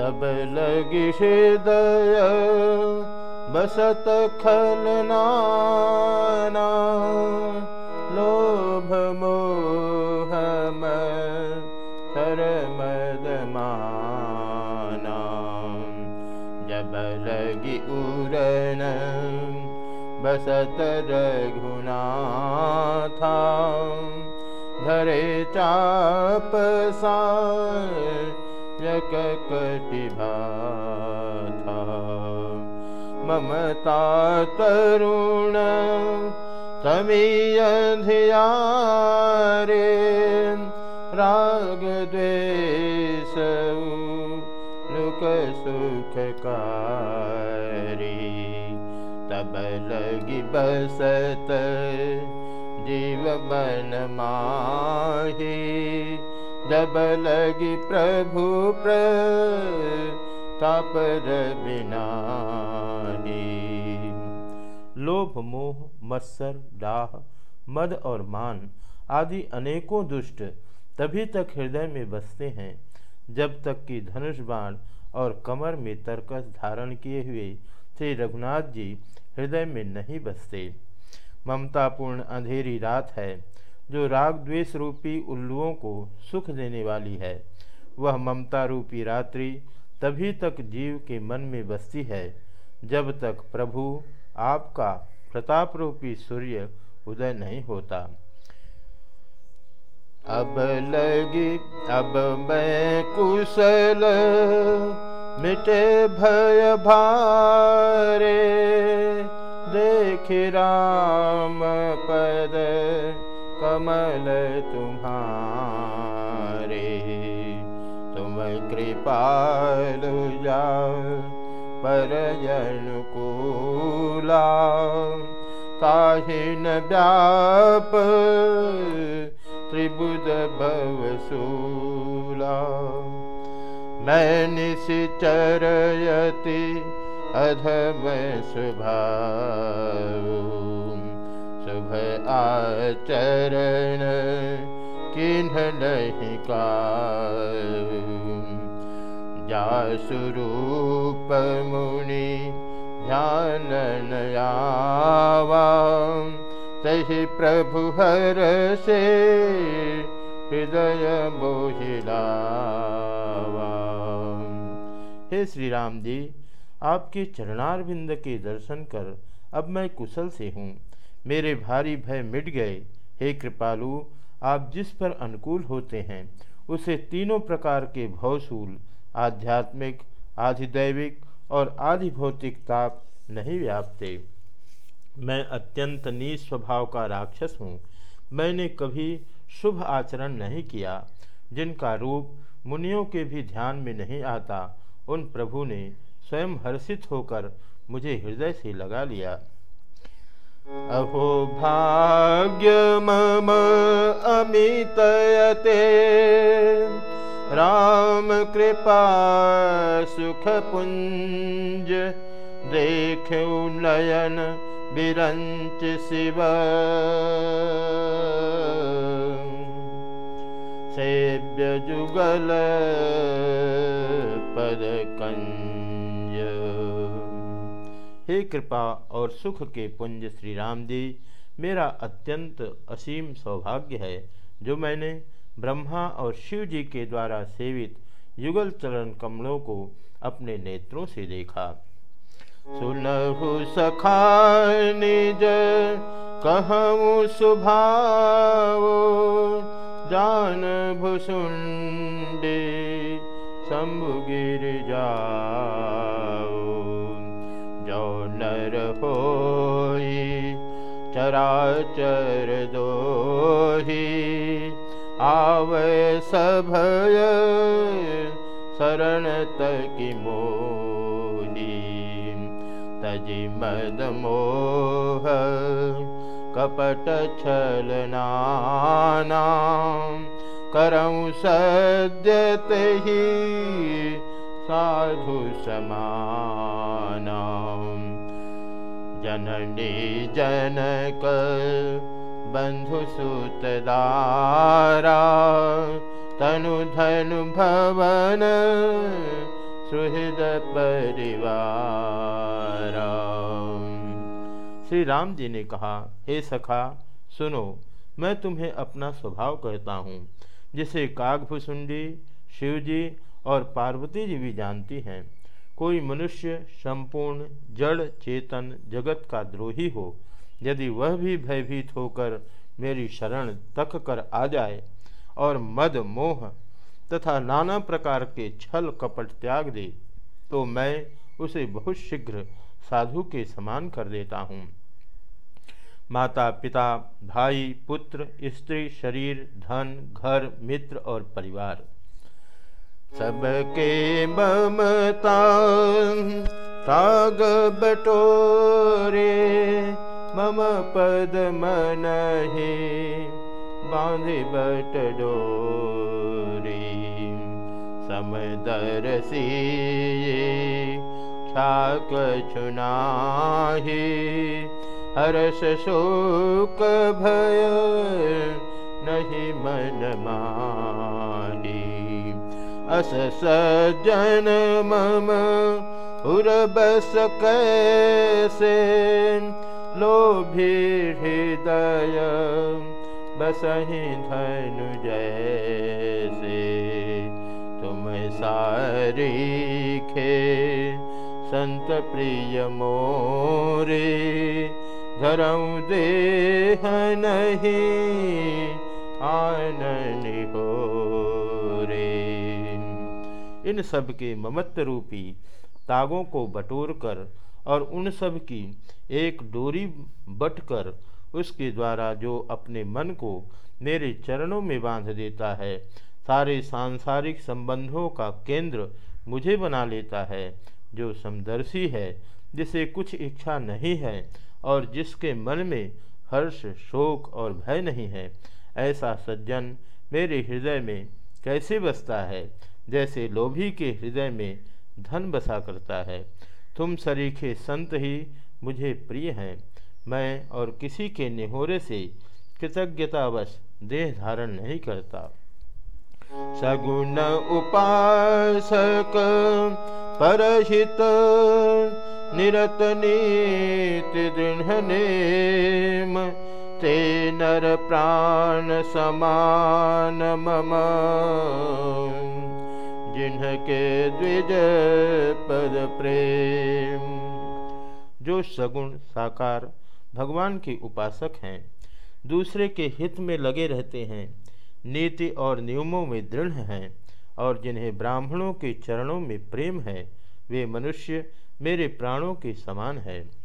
तब लिदय बसत खल लोभ मोह खलना लोभमोहम जब जबलगि उरन बसत रघुना धरे चाप चापसा यकटिभा ममता तरुण समीयध्यारे रागद्वे दुख सुख कारी तबलि बसत जीवन माही जब लगी प्रभु प्रतापर बिना लोभ, मोह, मत्सर डाह मद और मान आदि अनेकों दुष्ट तभी तक हृदय में बसते हैं, जब तक कि धनुष बाण और कमर में तरकस धारण किए हुए श्री रघुनाथ जी हृदय में नहीं बसते। ममतापूर्ण अंधेरी रात है। जो राग द्वेष रूपी उल्लुओं को सुख देने वाली है, वह ममता रूपी रात्रि तभी तक जीव के मन में बसती है, जब तक प्रभु आपका प्रताप रूपी सूर्य उदय नहीं होता। अब लगी, अब मैं कुशल, मिटे भय भारे, देख राम पद कमल तुम्हारे। तुम कृपाल जाओ पर अनुकूला ताहिन व्याप त्रिबुद भवसूला मैं निश्चरयति अधम स्वभाव। शुभ आचरण किन्ह नहीं का जासुरूप मुनि ध्यान नयावा सही प्रभु हर से हृदय मोहिलावा हे श्री राम जी, आपके चरणारविंद के दर्शन कर अब मैं कुशल से हूँ। मेरे भारी भय मिट गए। हे कृपालु, आप जिस पर अनुकूल होते हैं, उसे तीनों प्रकार के भवशूल आध्यात्मिक, आधिदैविक और आधिभौतिक ताप नहीं व्यापते। मैं अत्यंत नीच स्वभाव का राक्षस हूँ। मैंने कभी शुभ आचरण नहीं किया, जिनका रूप मुनियों के भी ध्यान में नहीं आता। उन प्रभु ने स्वयं हर्षित होकर मुझे हृदय से लगा लिया। अहो भाग्य मम अमितयते। रामकृपा सुख पुञ्ज देखु नयन विरञ्च शिव। सेव्य जुगल पदक हे कृपा और सुख के पुंज श्री राम जी, मेरा अत्यंत असीम सौभाग्य है जो मैंने ब्रह्मा और शिव जी के द्वारा सेवित युगल चरण कमलों को अपने नेत्रों से देखा। सुनहु सखा निज सुभाव जान भुसुंडे शंभु गिर जाओ हो चराचर दोही। आवे सभय शरण तकी मोही तजि मद मोह कपट छलना करऊँ सद्यत ही साधु समाना जननी जनक, बंधु सुतदारा, तनु धनु भवन, सुहृद परिवार। श्री राम जी ने कहा, हे सखा, सुनो, मैं तुम्हें अपना स्वभाव कहता हूँ, जिसे कागभुसुंडी, शिवजी और पार्वती जी भी जानती हैं। कोई मनुष्य संपूर्ण जड़ चेतन जगत का द्रोही हो, यदि वह भी भयभीत होकर मेरी शरण तक कर आ जाए और मद मोह तथा नाना प्रकार के छल कपट त्याग दे तो मैं उसे बहुत शीघ्र साधु के समान कर देता हूँ। माता, पिता, भाई, पुत्र, स्त्री, शरीर, धन, घर, मित्र और परिवार। सबके ममता ताग बटोरे मम पद मन बांधे समदरसी छाक छुनाही हर्ष शोक भय नहीं मन माही अस सज्जन मम बस कैसे लोभी हृदय बसही धनु जैसे। तुम सारी खे संत प्रिय मोरे, धरऊ देह नहीं आनन हो इन सब के ममत्व रूपी तागों को बटोर कर और उन सब की एक डोरी बट कर उसके द्वारा जो अपने मन को मेरे चरणों में बाँध देता है, सारे सांसारिक संबंधों का केंद्र मुझे बना लेता है, जो समदर्शी है, जिसे कुछ इच्छा नहीं है और जिसके मन में हर्ष, शोक और भय नहीं है। ऐसा सज्जन मेरे हृदय में कैसे बसता है? जैसे लोभी के हृदय में धन बसा करता है। तुम सरीखे संत ही मुझे प्रिय हैं। मैं और किसी के निहोरे से कृतज्ञतावश देह धारण नहीं करता। सगुण उपासक, परहित, निरत नीति ते नर प्राण समान मम। जिन्हके द्विज पद प्रेम। जो सगुण साकार भगवान के उपासक हैं, दूसरे के हित में लगे रहते हैं, नीति और नियमों में दृढ़ हैं और जिन्हें ब्राह्मणों के चरणों में प्रेम है, वे मनुष्य मेरे प्राणों के समान है।